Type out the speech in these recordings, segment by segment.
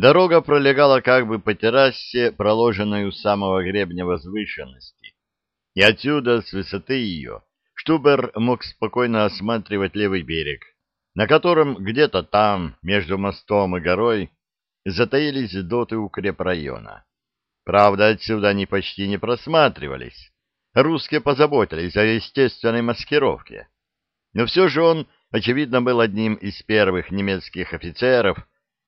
Дорога пролегала как бы по террасе, проложенной у самого гребня возвышенности. И отсюда, с высоты ее, Штубер мог спокойно осматривать левый берег, на котором где-то там, между мостом и горой, затаились доты укрепрайона. Правда, отсюда они почти не просматривались. Русские позаботились о естественной маскировке. Но все же он, очевидно, был одним из первых немецких офицеров,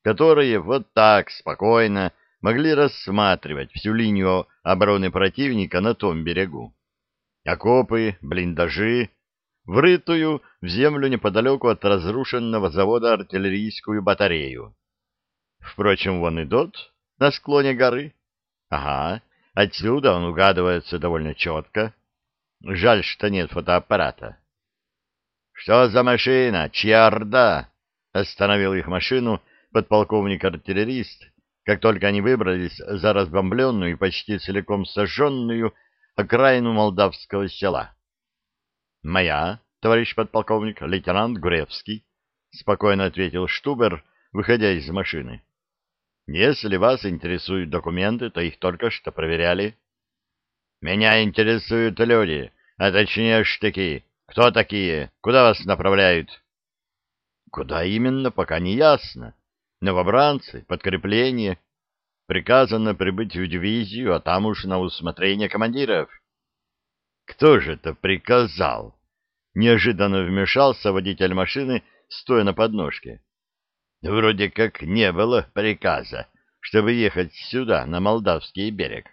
которые вот так спокойно могли рассматривать всю линию обороны противника на том берегу. Окопы, блиндажи, врытую в землю неподалеку от разрушенного завода артиллерийскую батарею. Впрочем, вон идут на склоне горы. Ага, отсюда он угадывается довольно четко. Жаль, что нет фотоаппарата. — Что за машина? Чья орда? — остановил их машину подполковник-артиллерист, как только они выбрались за разбомбленную и почти целиком сожженную окраину молдавского села. — Моя, товарищ подполковник, лейтенант Гуревский, — спокойно ответил Штубер, выходя из машины. — Если вас интересуют документы, то их только что проверяли. — Меня интересуют люди, а точнее штыки. Кто такие? Куда вас направляют? — Куда именно, пока не ясно. — Новобранцы, подкрепление. Приказано прибыть в дивизию, а там уж на усмотрение командиров. Кто же это приказал? Неожиданно вмешался водитель машины, стоя на подножке. Вроде как не было приказа, чтобы ехать сюда, на Молдавский берег.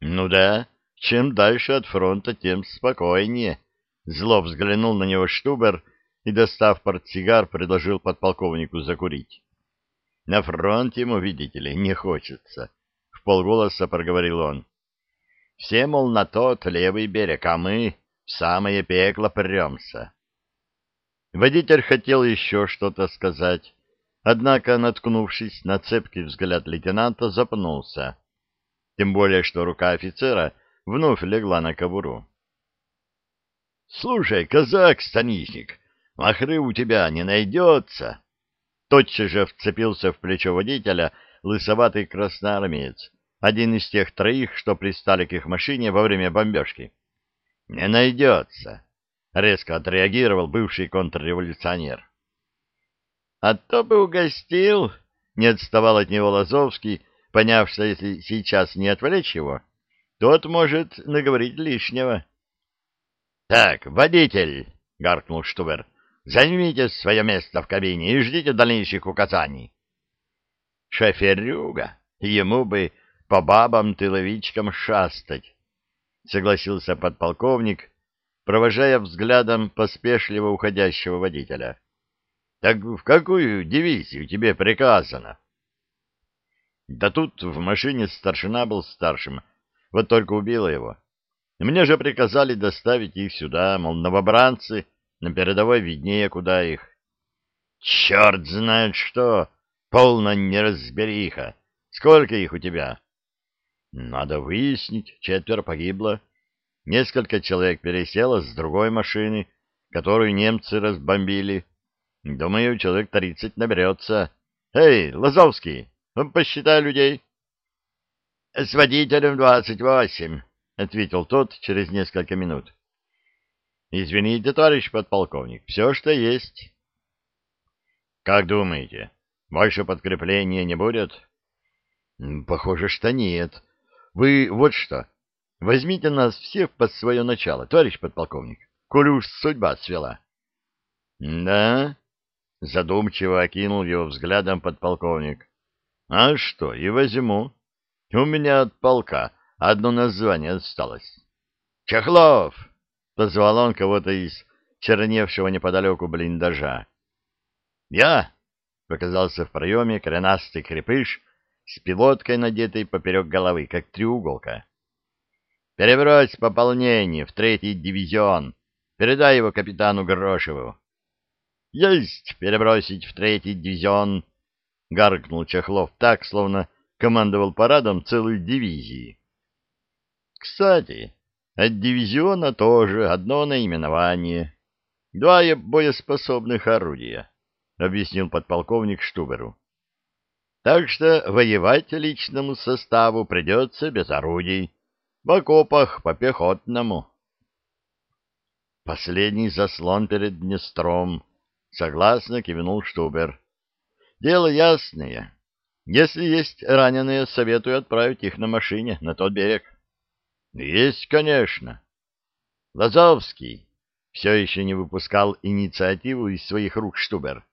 Ну да, чем дальше от фронта, тем спокойнее. Зло взглянул на него Штубер и, достав портсигар, предложил подполковнику закурить. — На фронт ему, видите ли, не хочется, — в полголоса проговорил он. — Все, мол, на тот левый берег, а мы в самое пекло премся. Водитель хотел еще что-то сказать, однако, наткнувшись на цепкий взгляд лейтенанта, запнулся. Тем более, что рука офицера вновь легла на кобуру. — Слушай, казак-станичник, Махры у тебя не найдется. Тотчас же вцепился в плечо водителя лысоватый красноармеец, один из тех троих, что пристали к их машине во время бомбежки. — Не найдется, — резко отреагировал бывший контрреволюционер. — А то бы угостил, — не отставал от него Лазовский, поняв, что если сейчас не отвлечь его, тот может наговорить лишнего. — Так, водитель, — гаркнул Штубер, Займите свое место в кабине и ждите дальнейших указаний. Шоферюга, ему бы по бабам-тыловичкам шастать, согласился подполковник, провожая взглядом поспешливо уходящего водителя. Так в какую дивизию тебе приказано? Да тут в машине старшина был старшим, вот только убило его. Мне же приказали доставить их сюда, мол, новобранцы на передовой виднее, куда их. Черт знает что! Полная неразбериха! Сколько их у тебя? Надо выяснить. Четверо погибло. Несколько человек пересело с другой машины, которую немцы разбомбили. Думаю, человек тридцать наберется. Эй, Лазовский, посчитай людей. — С водителем двадцать восемь, — ответил тот через несколько минут. Извините, товарищ подполковник, все, что есть. Как думаете, больше подкрепления не будет? Похоже, что нет. Вы вот что, возьмите нас всех под свое начало, товарищ подполковник, коли уж судьба свела. Да? Задумчиво окинул его взглядом подполковник. А что, и возьму. У меня от полка одно название осталось. Чехлов! — позвал он кого-то из черневшего неподалеку блиндажа. «Я!» — показался в проеме коренастый крепыш с пилоткой, надетой поперек головы, как треуголка. «Перебрось пополнение в третий дивизион. Передай его капитану Грошеву». «Есть перебросить в третий дивизион!» — гаркнул Чехлов так, словно командовал парадом целой дивизии. «Кстати...» От дивизиона тоже одно наименование. Два боеспособных орудия, — объяснил подполковник Штуберу. Так что воевать личному составу придется без орудий, в окопах по пехотному. Последний заслон перед Днестром, согласно кивнул Штубер. Дело ясное. Если есть раненые, советую отправить их на машине на тот берег. Есть, конечно. Лазовский все еще не выпускал инициативу из своих рук Штубер.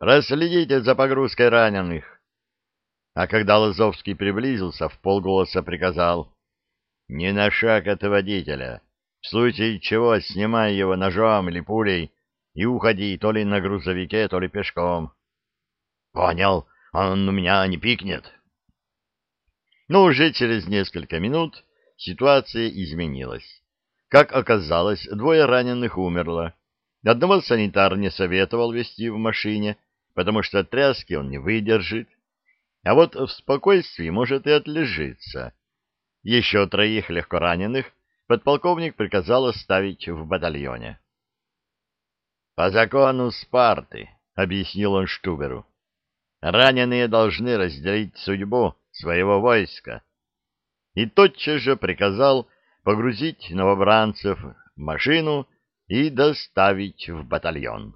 Расследите за погрузкой раненых. А когда Лазовский приблизился, в полголоса приказал «Не на шаг от водителя, в случае чего снимай его ножом или пулей и уходи то ли на грузовике, то ли пешком». «Понял, он у меня не пикнет». Но уже через несколько минут ситуация изменилась. Как оказалось, двое раненых умерло. Одного санитар не советовал вести в машине, потому что тряски он не выдержит, а вот в спокойствии может и отлежиться. Еще троих легкораненых подполковник приказал оставить в батальоне. «По закону Спарты», — объяснил он Штуберу, — «раненые должны разделить судьбу своего войска». И тотчас же приказал погрузить новобранцев в машину и доставить в батальон.